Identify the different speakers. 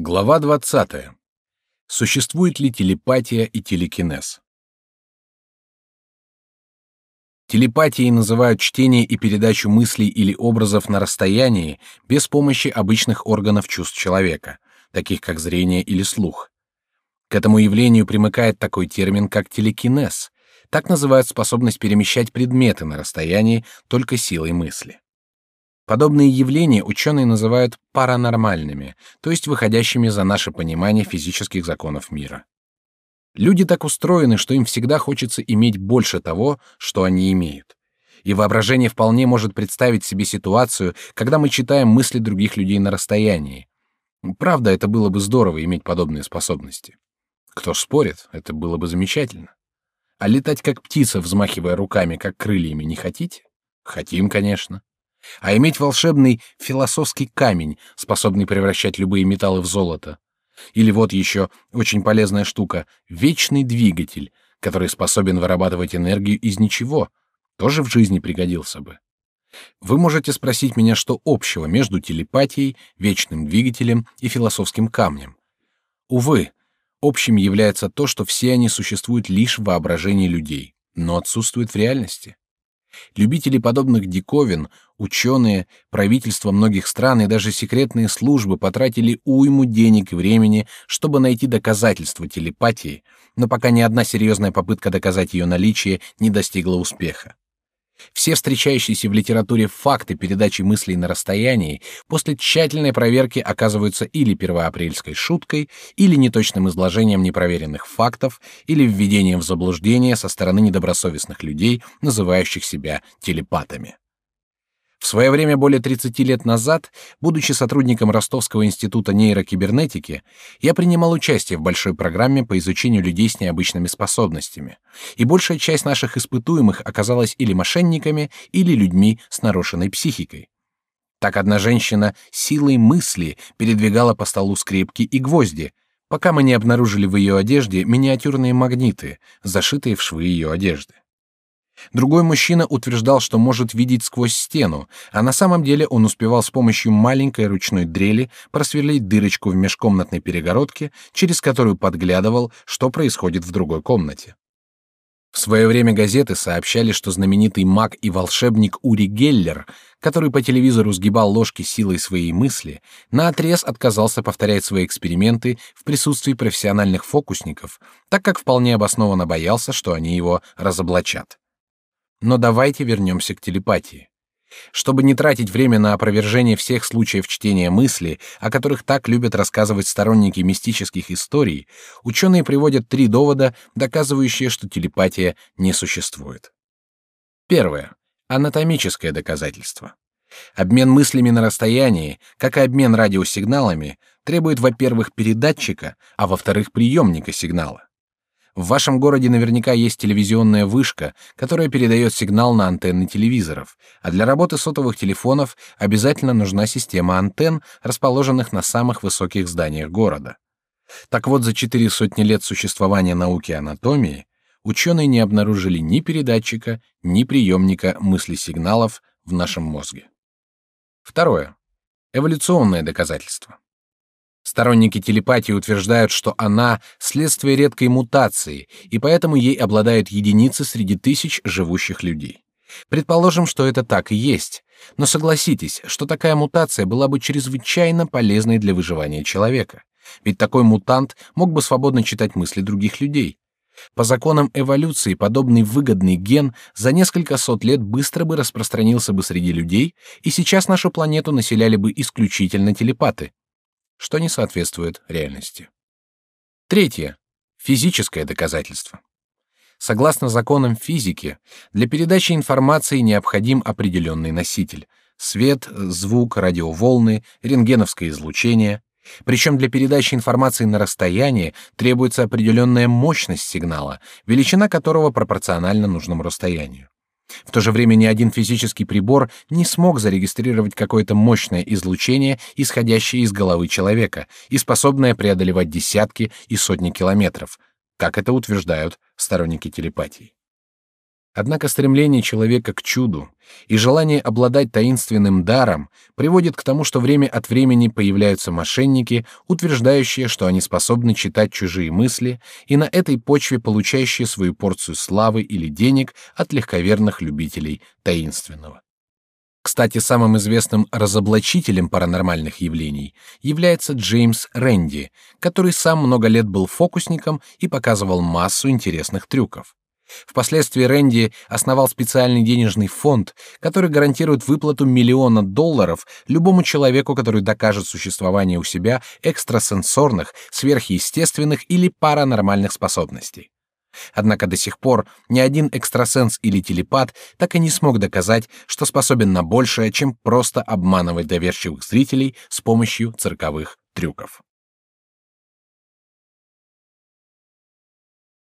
Speaker 1: Глава 20. Существует ли телепатия и телекинез? Телепатией называют чтение и передачу мыслей или образов на расстоянии без помощи обычных органов чувств человека, таких как зрение или слух. К этому явлению примыкает такой термин, как телекинез. Так называют способность перемещать предметы на расстоянии только силой мысли. Подобные явления ученые называют паранормальными, то есть выходящими за наше понимание физических законов мира. Люди так устроены, что им всегда хочется иметь больше того, что они имеют. И воображение вполне может представить себе ситуацию, когда мы читаем мысли других людей на расстоянии. Правда, это было бы здорово иметь подобные способности. Кто спорит, это было бы замечательно. А летать как птица, взмахивая руками, как крыльями, не хотите? Хотим, конечно а иметь волшебный философский камень, способный превращать любые металлы в золото. Или вот еще очень полезная штука — вечный двигатель, который способен вырабатывать энергию из ничего, тоже в жизни пригодился бы. Вы можете спросить меня, что общего между телепатией, вечным двигателем и философским камнем. Увы, общим является то, что все они существуют лишь в воображении людей, но отсутствуют в реальности. Любители подобных диковин, ученые, правительства многих стран и даже секретные службы потратили уйму денег и времени, чтобы найти доказательства телепатии, но пока ни одна серьезная попытка доказать ее наличие не достигла успеха. Все встречающиеся в литературе факты передачи мыслей на расстоянии после тщательной проверки оказываются или первоапрельской шуткой, или неточным изложением непроверенных фактов, или введением в заблуждение со стороны недобросовестных людей, называющих себя телепатами. В свое время, более 30 лет назад, будучи сотрудником Ростовского института нейрокибернетики, я принимал участие в большой программе по изучению людей с необычными способностями, и большая часть наших испытуемых оказалась или мошенниками, или людьми с нарушенной психикой. Так одна женщина силой мысли передвигала по столу скрепки и гвозди, пока мы не обнаружили в ее одежде миниатюрные магниты, зашитые в швы ее одежды. Другой мужчина утверждал, что может видеть сквозь стену, а на самом деле он успевал с помощью маленькой ручной дрели просверлить дырочку в межкомнатной перегородке, через которую подглядывал, что происходит в другой комнате. В свое время газеты сообщали, что знаменитый маг и волшебник Ури Геллер, который по телевизору сгибал ложки силой своей мысли, наотрез отказался повторять свои эксперименты в присутствии профессиональных фокусников, так как вполне обоснованно боялся, что они его разоблачат. Но давайте вернемся к телепатии. Чтобы не тратить время на опровержение всех случаев чтения мысли, о которых так любят рассказывать сторонники мистических историй, ученые приводят три довода, доказывающие, что телепатия не существует. Первое. Анатомическое доказательство. Обмен мыслями на расстоянии, как и обмен радиосигналами, требует, во-первых, передатчика, а во-вторых, приемника сигнала. В вашем городе наверняка есть телевизионная вышка, которая передает сигнал на антенны телевизоров, а для работы сотовых телефонов обязательно нужна система антенн, расположенных на самых высоких зданиях города. Так вот, за четыре сотни лет существования науки анатомии ученые не обнаружили ни передатчика, ни приемника мысли-сигналов в нашем мозге. Второе. Эволюционное доказательство. Сторонники телепатии утверждают, что она — следствие редкой мутации, и поэтому ей обладают единицы среди тысяч живущих людей. Предположим, что это так и есть, но согласитесь, что такая мутация была бы чрезвычайно полезной для выживания человека, ведь такой мутант мог бы свободно читать мысли других людей. По законам эволюции подобный выгодный ген за несколько сот лет быстро бы распространился бы среди людей, и сейчас нашу планету населяли бы исключительно телепаты что не соответствует реальности. Третье. Физическое доказательство. Согласно законам физики, для передачи информации необходим определенный носитель — свет, звук, радиоволны, рентгеновское излучение. Причем для передачи информации на расстояние требуется определенная мощность сигнала, величина которого пропорциональна нужному расстоянию. В то же время ни один физический прибор не смог зарегистрировать какое-то мощное излучение, исходящее из головы человека и способное преодолевать десятки и сотни километров, как это утверждают сторонники телепатии. Однако стремление человека к чуду и желание обладать таинственным даром приводит к тому, что время от времени появляются мошенники, утверждающие, что они способны читать чужие мысли и на этой почве получающие свою порцию славы или денег от легковерных любителей таинственного. Кстати, самым известным разоблачителем паранормальных явлений является Джеймс Рэнди, который сам много лет был фокусником и показывал массу интересных трюков. Впоследствии Рэнди основал специальный денежный фонд, который гарантирует выплату миллиона долларов любому человеку, который докажет существование у себя экстрасенсорных, сверхъестественных или паранормальных способностей. Однако до сих пор ни один экстрасенс или телепат так и не смог доказать, что способен на большее, чем просто обманывать доверчивых зрителей с помощью цирковых трюков.